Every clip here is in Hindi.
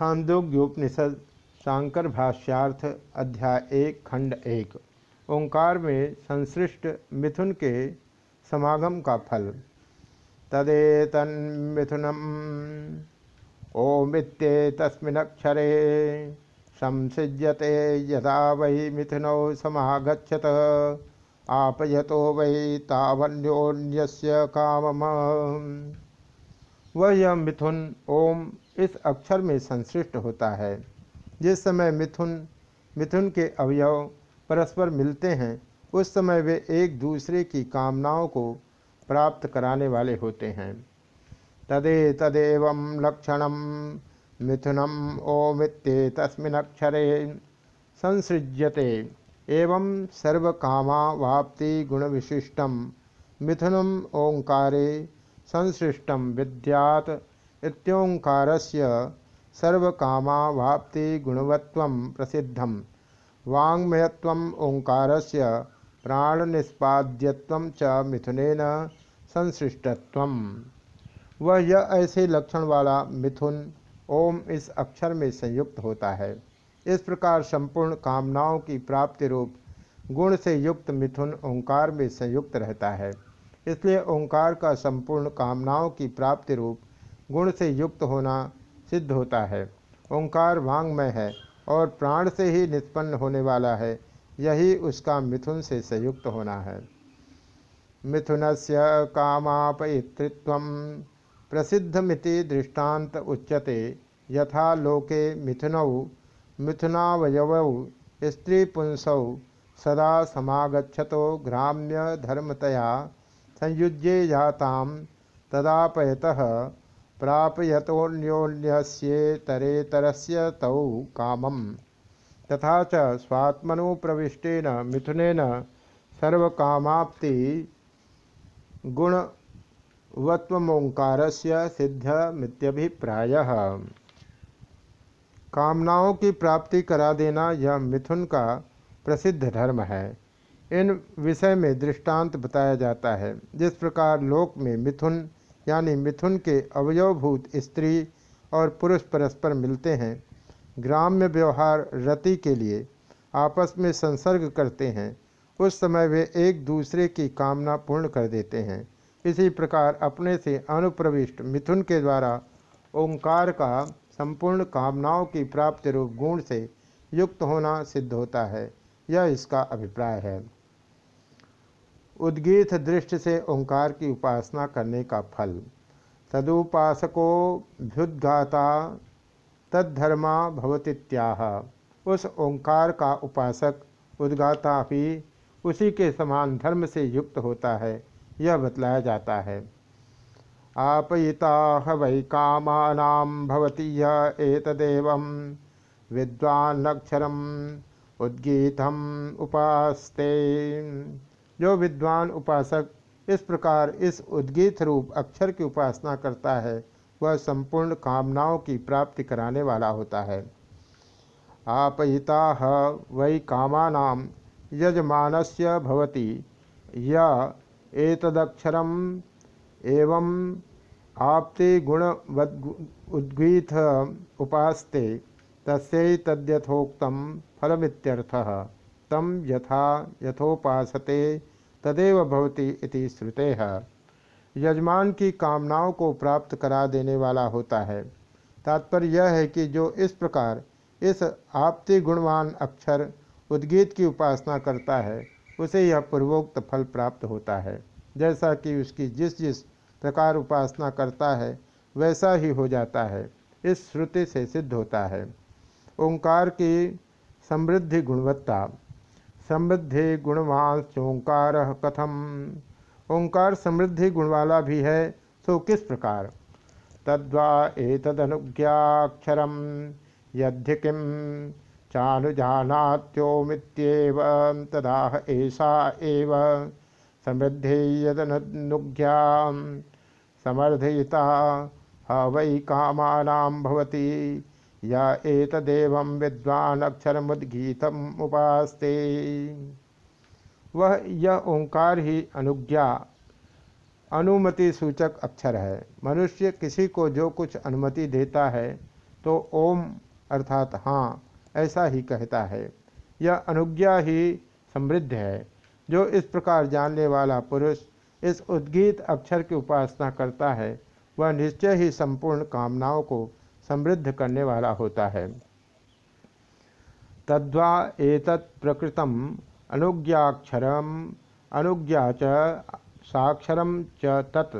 छांदोग्योपनिषद, शांकर भाष्यार्थ, अध्याय एक, खंड एक, ओंकार में संसृष्ट मिथुन के समागम का फल। तदेतन मिथुनम ओमित्ये तस्मिनक्षरे संसिज्यते यदा वै मिथुनौ समागछत आपयतो वै तावन्योन्यस्य कामम। वह यह मिथुन, ओम इस अक्षर में संश्लिष्ट होता है। जिस समय मिथुन मिथुन के अवयव परस्पर मिलते हैं, उस समय वे एक दूसरे की कामनाओं को प्राप्त कराने वाले होते हैं। तदे तदेव लक्षण मिथुनम ओमित्ये तस्मिनक्षरे संसृज्यते। एवं सर्वकामावाप्ति गुण विशिष्टम मिथुनम ओंकारे संसृष्टम विद्यात इत्योंकारस्य सर्वकामावाप्ति गुणवत्व प्रसिद्धम वाङ्मयत्वम् ओंकारस्य प्राणनिष्पाद्यत्व च मिथुनेन संसृष्टत्वम। वह यह ऐसे लक्षण वाला मिथुन ओम इस अक्षर में संयुक्त होता है। इस प्रकार संपूर्ण कामनाओं की प्राप्ति रूप गुण से युक्त मिथुन ओंकार में संयुक्त रहता है। इसलिए ओंकार का संपूर्ण कामनाओं की प्राप्ति रूप गुण से युक्त होना सिद्ध होता है। ओंकार वांगमय है और प्राण से ही निष्पन्न होने वाला है, यही उसका मिथुन से संयुक्त होना है। मिथुन से कामापयितृत्व प्रसिद्धमिति दृष्टांत उच्यते, यथा लोके मिथुनौ, मिथुनावयवौ, स्त्रीपुंसौ, सदा समागछतो ग्राम्य धर्मतया संयुज्ये जाता तदापयतः प्रापयतोन्योन्यस्येतरेतरस्य तौ कामम। तथा च स्वात्मनो प्रविष्टेन मिथुनेन सर्वकामाप्ति गुणवत्वोंकारस्य सिद्धमित्यभिप्रायः कामनाओं की प्राप्ति करा देना यह मिथुन का प्रसिद्ध धर्म है। इन विषय में दृष्टांत बताया जाता है। जिस प्रकार लोक में मिथुन यानी मिथुन के अवयवभूत स्त्री और पुरुष परस्पर मिलते हैं, ग्राम्य व्यवहार रति के लिए आपस में संसर्ग करते हैं। उस समय वे एक दूसरे की कामना पूर्ण कर देते हैं। इसी प्रकार अपने से अनुप्रविष्ट मिथुन के द्वारा ओंकार का संपूर्ण कामनाओं की प्राप्ति रूप गुण से युक्त होना सिद्ध होता है। यह इसका अभिप्राय है। उद्गीत दृष्टि से ओंकार की उपासना करने का फल। तदुपासको भ्युद्घाता, तद्धर्मा भवतीत्याह। उस ओंकार का उपासक उद्गाता भी उसी के समान धर्म से युक्त होता है, यह बतलाया जाता है। आपयिता वै कामानां भवती एतदेव विद्वान्नक्षरम उद्गीतम उपास्ते। जो विद्वान उपासक इस प्रकार इस उद्गीत रूप अक्षर की उपासना करता है, वह संपूर्ण कामनाओं की प्राप्ति कराने वाला होता है। आपयिता वै कामानाम यजमानस्य भवति। य एतदक्षरम एवं आपते गुण उद्गीत उपास्ते तस्यैतद्यथोक्तम फलमित्यर्थः। तम यथा यथोपासते तदेव भवती इति श्रुते। यजमान की कामनाओं को प्राप्त करा देने वाला होता है। तात्पर्य यह है कि जो इस प्रकार इस आपति गुणवान अक्षर उद्गीत की उपासना करता है, उसे यह पूर्वोक्त फल प्राप्त होता है। जैसा कि उसकी जिस जिस प्रकार उपासना करता है, वैसा ही हो जाता है। इस श्रुति से सिद्ध होता है। ओंकार की समृद्धि गुणवत्ता। समृद्धि गुणवान ओंकार कथम। ओंकार समृद्धि गुणवाला भी है सो किस प्रकार? तद्वा एतदनुज्ञाक्षरम। यद्य किम चानुजानात्योमित्येव तदाह ऐसा एव। समृद्धि यदनुज्ञा समर्धयिता ह वै कामानां भवति। या एतदेव विद्वान अक्षरमुद्गीतम उपास्ते। वह यह ओंकार ही अनुज्ञा, अनुमति सूचक अक्षर है। मनुष्य किसी को जो कुछ अनुमति देता है तो ओम अर्थात हाँ ऐसा ही कहता है। यह अनुज्ञा ही समृद्ध है। जो इस प्रकार जानने वाला पुरुष इस उद्गीत अक्षर की उपासना करता है, वह निश्चय ही संपूर्ण कामनाओं को समृद्ध करने वाला होता है। तद्वा एतत् प्रकृतम अनुज्ञाक्षरम, अनुज्ञा च साक्षरम च तत्,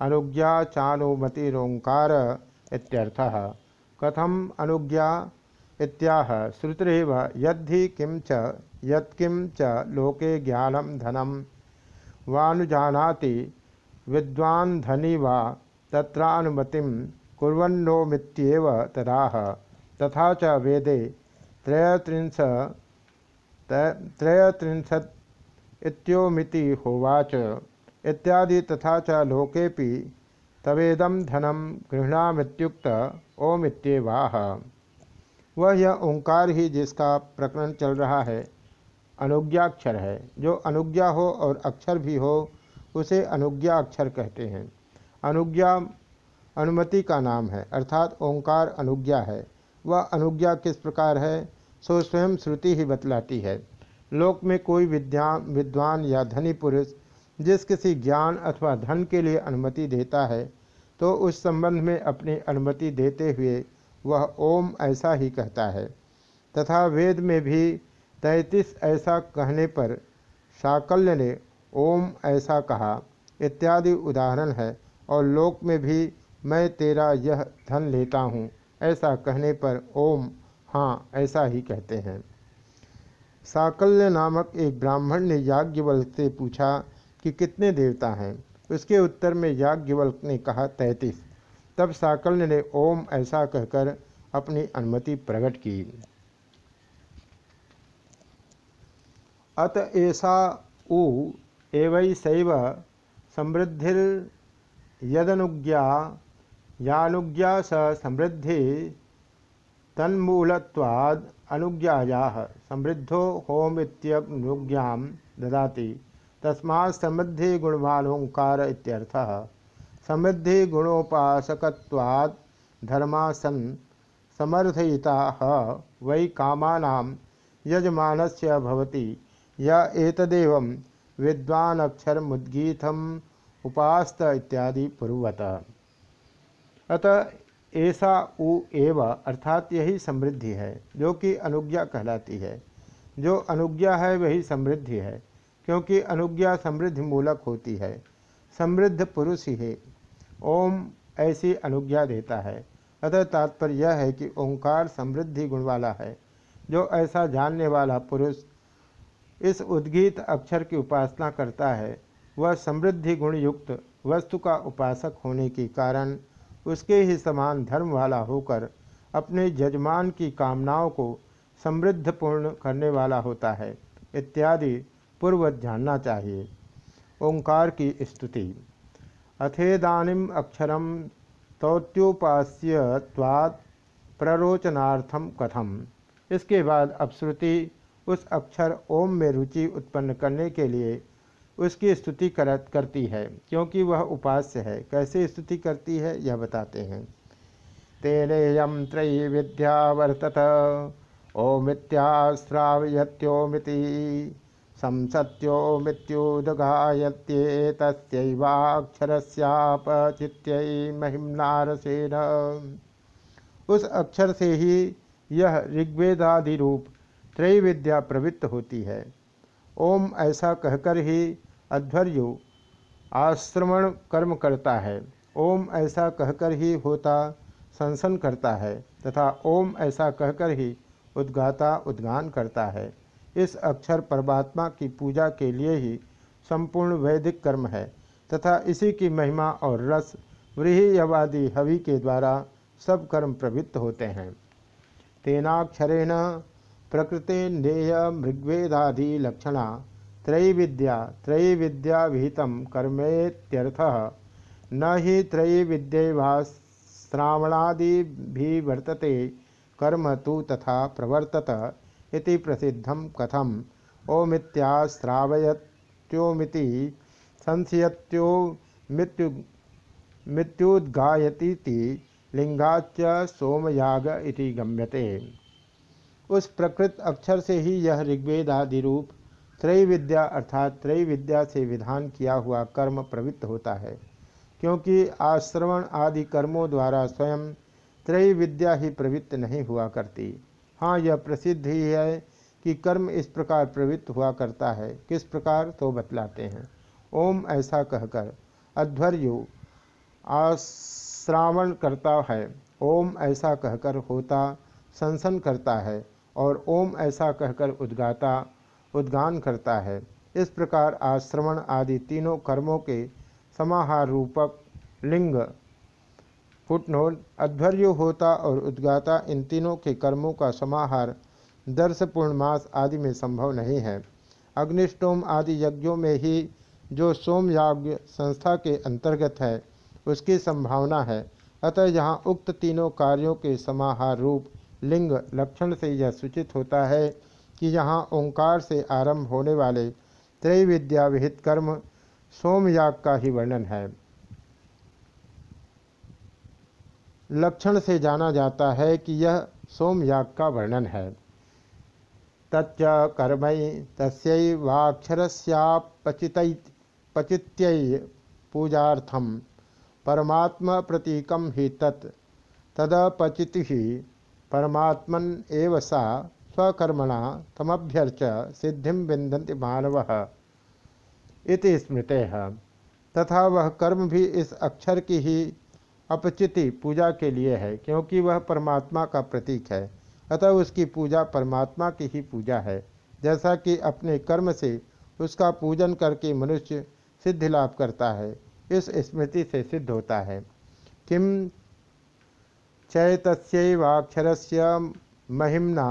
अनुज्ञा चानुमतिरोंकार इत्यर्थः। कथम अनुज्ञा इत्याह श्रुतिरव यद्धि किं च यत्किं च लोके ज्ञानम धनम। वानुजानाति विद्वान् धनी वा तत्रानुमतिं कुर्वन्नोमित्येव तदाह। तथा च वेदे त्रयत्रिंश होवाच। इत्यादि तथा च लोकेपि तवेदम धनम गृहणामित्युक्त ओमित्येवाह। वह यह ओंकार ही जिसका प्रकरण चल रहा है, अनुज्ञाक्षर है। जो अनुज्ञा हो और अक्षर भी हो, उसे अनुज्ञा अक्षर कहते हैं। अनुज्ञा अनुमति का नाम है, अर्थात ओंकार अनुज्ञा है। वह अनुज्ञा किस प्रकार है? सो स्वयं श्रुति ही बतलाती है। लोक में कोई विद्या, विद्वान या धनी पुरुष जिस किसी ज्ञान अथवा धन के लिए अनुमति देता है तो उस संबंध में अपनी अनुमति देते हुए वह ओम ऐसा ही कहता है। तथा वेद में भी तैतीस ऐसा कहने पर साकल्य ने ओम ऐसा कहा, इत्यादि उदाहरण है। और लोक में भी मैं तेरा यह धन लेता हूँ। ऐसा कहने पर ओम हाँ ऐसा ही कहते हैं। साकल्य नामक एक ब्राह्मण ने याज्ञवल्क से पूछा कि कितने देवता हैं? उसके उत्तर में याज्ञवल्क ने कहा तैतीस। तब साकल्य ने ओम ऐसा कहकर अपनी अनुमति प्रकट की। अत ऐसा उ एवैसैव समृद्धिर्यदनुज्ञा यानुज्ञा स समृद्धि तन्मूलत्वाद अनुज्ञाया समृद्धो होमित्यनुज्ञा ददाति। तस्मा समृद्धि गुणवालोंकार इत्यर्थः। समृद्धि गुणोपासकत्वाद धर्मासन समर्थयिता। वै कामानां यजमानस्य भवति। या एतदेव विद्वान अक्षर मुद्गीतम उपास्त इत्यादि पूर्वत अतः ऐसा उ एव अर्थात यही समृद्धि है, जो कि अनुज्ञा कहलाती है। जो अनुज्ञा है, वही समृद्धि है, क्योंकि अनुज्ञा समृद्धि मूलक होती है। समृद्ध पुरुष ही है ओम ऐसी अनुज्ञा देता है। अतः तात्पर्य यह है कि ओंकार समृद्धि गुण वाला है। जो ऐसा जानने वाला पुरुष इस उद्गीत अक्षर की उपासना करता है, वह समृद्धि गुण युक्त वस्तु का उपासक होने के कारण उसके ही समान धर्म वाला होकर अपने जजमान की कामनाओं को समृद्ध पूर्ण करने वाला होता है, इत्यादि पूर्वत जानना चाहिए। ओंकार की स्तुति। अथेदानिम अक्षरम तौत्योपास्यवाद प्ररोचनार्थम कथम। इसके अब अपश्रुति उस अक्षर ओम में रुचि उत्पन्न करने के लिए उसकी स्तुति कर, करती है क्योंकि वह उपास्य है। कैसे स्तुति करती है यह बताते हैं। तेनेयम त्रयी विद्या वर्तत ओमित्याश्रावयत्योमिति संसत्यो मृत्युदगायत्येतस्यैवाक्षरस्यापचित्यै महिम्नारसेन। उस अक्षर से ही यह ऋग्वेदादि रूप त्रय विद्या प्रवृत्त होती है। ओम ऐसा कहकर ही अध्वर्यु आश्रमण कर्म करता है। ओम ऐसा कहकर ही होता संसन करता है तथा ओम ऐसा कहकर ही उद्गाता उद्गान करता है। इस अक्षर परमात्मा की पूजा के लिए ही संपूर्ण वैदिक कर्म है तथा इसी की महिमा और रस व्रीहयवादी हवि के द्वारा सब कर्म प्रवृत्त होते हैं। तेनाक्षरेण प्रकृति नेय मृग्वेदादि लक्षणा त्रयीविद्या त्रयीविद्या विहित कर्मेत्यर्थ। न ही त्रयीविद्यवाश्रावणादि वर्तते कर्म तो तथा प्रवर्तत इति प्रसिद्धम कथम। ओमित्याश्रावयत्योमिति संशयत्यो मृत्यु मृत्युद्गायती लिंगाच सोमयाग इति गम्यते। उस प्रकृत अक्षर से ही यह ऋग्वेद आदि रूप त्रय विद्या अर्थात त्रय विद्या से विधान किया हुआ कर्म प्रवृत्त होता है, क्योंकि आश्रवण आदि कर्मों द्वारा स्वयं त्रय विद्या ही प्रवृत्त नहीं हुआ करती। हाँ यह प्रसिद्ध ही है कि कर्म इस प्रकार प्रवृत्त हुआ करता है। किस प्रकार? तो बतलाते हैं। ओम ऐसा कहकर, अध्वर्यु आश्रावण करता है। ओम ऐसा कहकर होता, संसन करता है। और ओम ऐसा कहकर उद्गाता, उद्गान करता है। इस प्रकार आश्रवण आदि तीनों कर्मों के समाहार रूपक लिंग फुटनोट अध्वर्य होता और उद्गाता इन तीनों के कर्मों का समाहार, दर्श, पूर्णमास आदि में संभव नहीं है। अग्निष्टोम आदि यज्ञों में ही जो सोमयाज्ञ संस्था के अंतर्गत है, उसकी संभावना है। अतः यहाँ उक्त तीनों कार्यों के समाहार रूप लिंग लक्षण से यह सूचित होता है कि यहाँ ओंकार से आरंभ होने वाले त्रैविद्या विहित कर्म सोमयाग का ही वर्णन है। लक्षण से जाना जाता है कि यह सोमयाग का वर्णन है। तच्च कर्मय तस्वाक्षरस्यापचित पचित्य पूजार्थम। परमात्मा प्रतीकम ही तत्। तदपचिति परमात्मन एव सा स्वकर्मणा तमभ्यर्च सिद्धि विंदती मानव इति स्मृते। तथा वह कर्म भी इस अक्षर की ही अपचिति पूजा के लिए है, क्योंकि वह परमात्मा का प्रतीक है। अतः उसकी पूजा परमात्मा की ही पूजा है। जैसा कि अपने कर्म से उसका पूजन करके मनुष्य सिद्धि लाभ करता है, इस स्मृति से सिद्ध होता है। किम चैतस्यक्षर से महिमना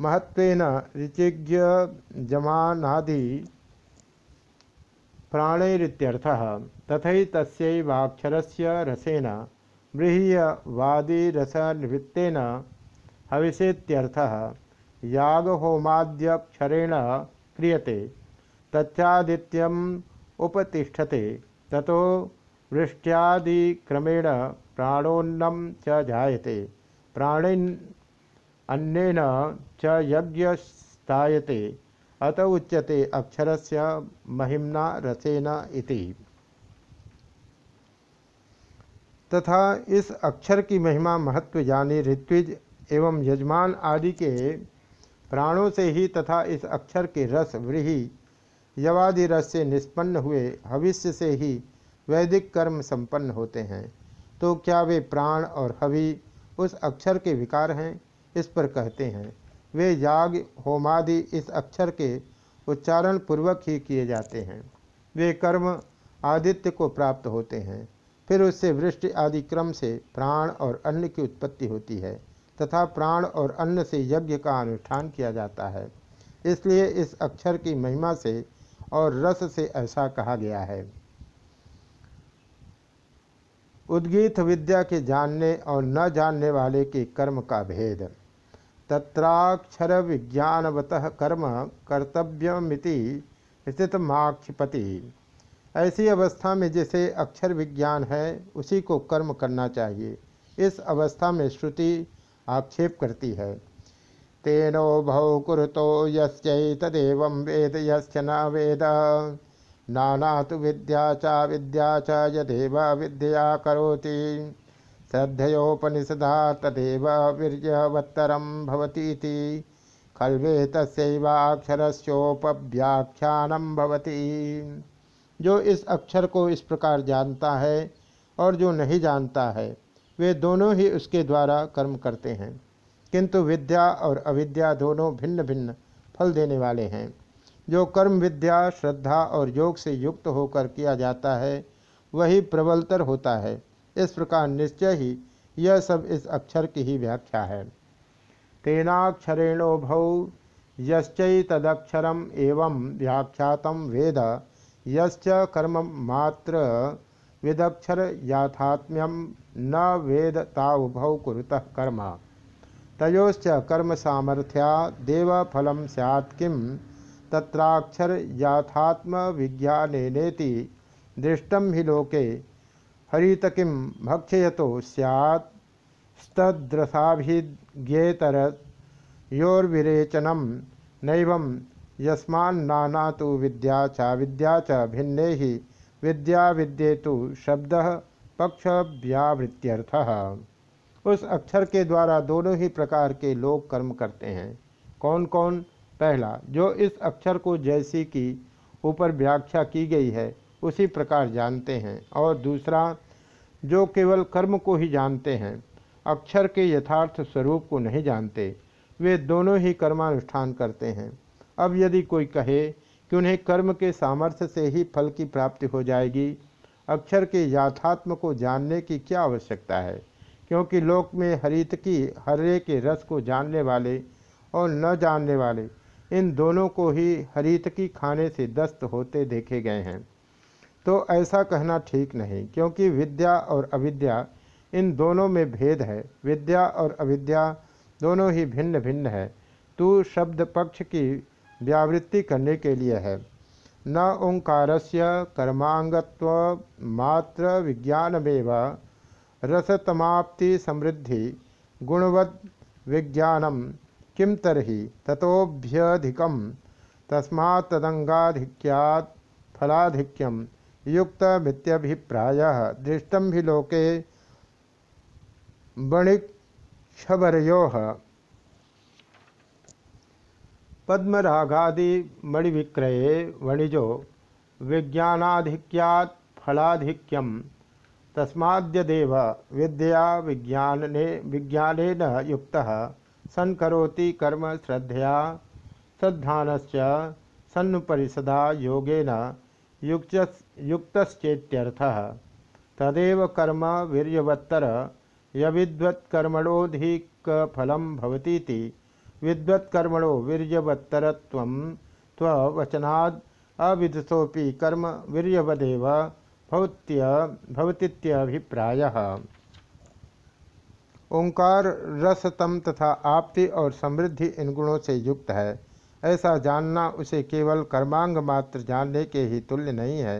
महत्वेन ऋचिज्ञ जमानादि प्राणैरित्यर्थः। तथैतस्यैवाक्षर से रसेन व्रीह्यवादिरसनिवृत्तेन हविषेत्यर्थः यागहोमाद्यक्षरेण क्रियते। तच्चादित्यम उपतिष्ठते। ततो वृष्ट्यादिक्रमेण प्राणोन्नम च जायते। प्राणिन अन्यन च यज्ञस्तायते अत उच्यते अक्षर से महिमना रसेन इति। तथा इस अक्षर की महिमा महत्व यानी ऋत्विज एवं यजमान आदि के प्राणों से ही तथा इस अक्षर के रस, व्रीही, यवादि रस से निष्पन्न हुए भविष्य से ही वैदिक कर्म संपन्न होते हैं। तो क्या वे प्राण और हवि उस अक्षर के विकार हैं? इस पर कहते हैं, वे याग होमादि इस अक्षर के उच्चारण पूर्वक ही किए जाते हैं। वे कर्म आदित्य को प्राप्त होते हैं। फिर उससे वृष्टि आदि क्रम से प्राण और अन्न की उत्पत्ति होती है तथा प्राण और अन्न से यज्ञ का अनुष्ठान किया जाता है। इसलिए इस अक्षर की महिमा से और रस से ऐसा कहा गया है। उद्गीत विद्या के जानने और न जानने वाले के कर्म का भेद। तत्राक्षर विज्ञानवत कर्म कर्तव्यमिति स्थित माक्षिपति ऐसी अवस्था में जिसे अक्षर विज्ञान है, उसी को कर्म करना चाहिए। इस अवस्था में श्रुति आक्षेप करती है। तेनो भव कुरतो यस्यैतदेव वेद यश्च न वेद। नाना तो विद्या चा विद्या च यदेव विद्या करोति। श्रद्धयोपनिषदा तदेव वीर्यवत्तरम भवतीति। खल्वे तस्वाक्षरस्योपव्याख्यानम भवती। जो इस अक्षर को इस प्रकार जानता है और जो नहीं जानता है, वे दोनों ही उसके द्वारा कर्म करते हैं। किंतु विद्या और अविद्या दोनों भिन्न भिन्न फल देने वाले हैं। जो कर्म, विद्या, श्रद्धा और योग से युक्त होकर किया जाता है, वही प्रबलतर होता है। इस प्रकार निश्चय ही यह सब इस अक्षर की ही व्याख्या है। तेनाक्षरेणो भौ यश्चैतदक्षरम एवं व्याख्यात वेद। यश्च कर्म मात्र विदक्षर याथात्म्यम न वेद ताउभौ कुरुतः कर्म। तयोश्च कर्म सामर्थ्या देव सैत् तत्राक्षर याथात्म विज्ञानेति दृष्टम ही लोके हरित किम भक्षयतो सैत् स्तद्रसाभिज्ञेतर योर्विरेचनम नैवं यस्मान्नाना तो विद्या च विद्या च भिन्ने ही विद्या विद्येतु शब्द पक्ष व्यावृत्त्यर्थ उस अक्षर के द्वारा दोनों ही प्रकार के लोग कर्म करते हैं। कौन कौन पहला, जो इस अक्षर को जैसी की ऊपर व्याख्या की गई है, उसी प्रकार जानते हैं। और दूसरा, जो केवल कर्म को ही जानते हैं, अक्षर के यथार्थ स्वरूप को नहीं जानते, वे दोनों ही कर्मानुष्ठान करते हैं। अब यदि कोई कहे कि उन्हें कर्म के सामर्थ्य से ही फल की प्राप्ति हो जाएगी, अक्षर के याथात्म को जानने की क्या आवश्यकता है? क्योंकि लोक में हरित की हर्रे के रस को जानने वाले और न जानने वाले इन दोनों को ही हरित की खाने से दस्त होते देखे गए हैं। तो ऐसा कहना ठीक नहीं, क्योंकि विद्या और अविद्या इन दोनों में भेद है। विद्या और अविद्या दोनों ही भिन्न भिन्न है। तू शब्द पक्ष की व्यावृत्ति करने के लिए है। न ओंकार से कर्मांगत्व मात्र विज्ञानमेव। रसतमाप्ति समृद्धि गुणवद विज्ञानम। किम तरही तथोभ्यधिकम तस्मा तदंगाधिक्यात युक्त मित्यभिप्राय दृष्टम भी लोके बणिक्षभरयो पद्मरागादि मणिविक्रये वणिजो विज्ञानाधिक्यात् फलाधिक्यम तस्माद्यदेव विद्या विज्ञाने विज्ञानेन युक्तः। सन् करोति कर्म श्रद्धया सद्धानस्य सन्नुपरिषदा योगेन युक्त युक्तश्चेत्यर्थः। तदेव कर्म वीर्यवत्तर यविद्वत्कर्मणोधिकफलं भवतीति। विद्वत्कर्मणो वीर्यवत्तरत्वं त्ववचनाद् अविदुषोऽपि कर्म वीर्यवदेव भवतीत्यभिप्रायः। ओंकार रसतम तथा आपति और समृद्धि इन गुणों से युक्त है। ऐसा जानना उसे केवल कर्मांग मात्र जानने के ही तुल्य नहीं है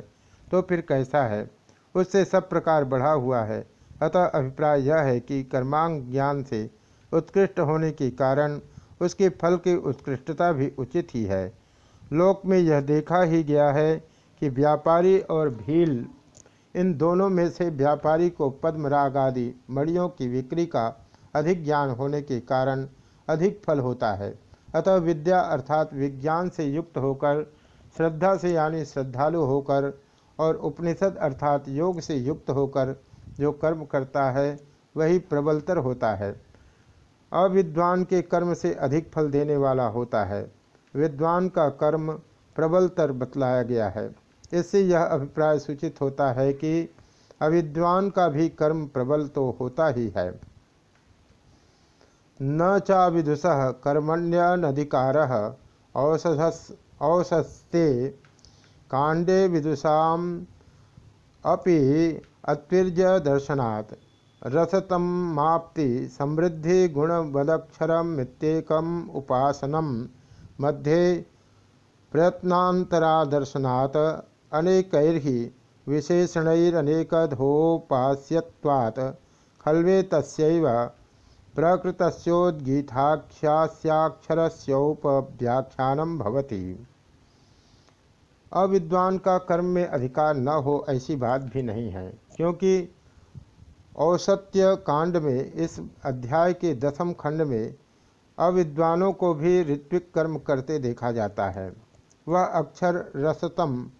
तो फिर कैसा है? उससे सब प्रकार बढ़ा हुआ है। अतः अभिप्राय यह है कि कर्मांग ज्ञान से उत्कृष्ट होने के कारण उसके फल की उत्कृष्टता भी उचित ही है। लोक में यह देखा ही गया है कि व्यापारी और भील इन दोनों में से व्यापारी को पद्मराग आदि मड़ियों की बिक्री का अधिक ज्ञान होने के कारण अधिक फल होता है। अतः विद्या अर्थात विज्ञान से युक्त होकर, श्रद्धा से यानी श्रद्धालु होकर और उपनिषद अर्थात योग से युक्त होकर जो कर्म करता है, वही प्रबलतर होता है। अविद्वान के कर्म से अधिक फल देने वाला होता है। विद्वान का कर्म प्रबलतर बतलाया गया है। इससे यह अभिप्राय सूचित होता है कि अविद्वान का भी कर्म प्रबल तो होता ही है। न चा विदुष कर्मण्यनधिकार औषधस्ते कांडे विदुषा अपि अत्वीर्य दर्शनात्। रसतम माप्ति समृद्धि गुणवदक्षरमित्येकम् उपासनम मध्ये प्रयत्नांतरादर्शनात् अनेकैर्हि विशेषणैरनेकधोपास्यत्वात्। खल्वे तस्यैव प्रकृतस्योद्गीताख्यास्याक्षरस्योपव्याख्यानं भवति। अविद्वान का कर्म में अधिकार न हो ऐसी बात भी नहीं है, क्योंकि औसत्य कांड में, इस अध्याय के दसम खंड में अविद्वानों को भी ऋत्विक कर्म करते देखा जाता है। वह अक्षर रसतम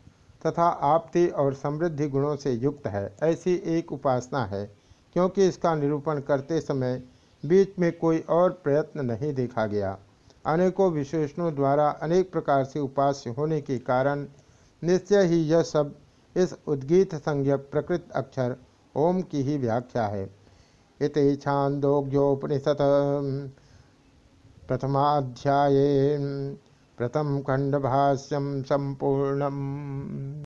तथा आपति और समृद्धि गुणों से युक्त है। ऐसी एक उपासना है, क्योंकि इसका निरूपण करते समय बीच में कोई और प्रयत्न नहीं देखा गया। अनेकों विशेषणों द्वारा अनेक प्रकार से उपास्य होने के कारण निश्चय ही यह सब इस उद्गीत संज्ञ प्रकृत अक्षर ओम की ही व्याख्या है। इत छांदोग्योपनिषद प्रथमाध्याये प्रथम खंडभाष्यम संपूर्ण